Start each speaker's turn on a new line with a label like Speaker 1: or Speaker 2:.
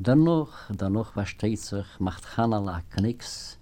Speaker 1: Dennoch, dennoch versteht sich, macht Hanala Knicks,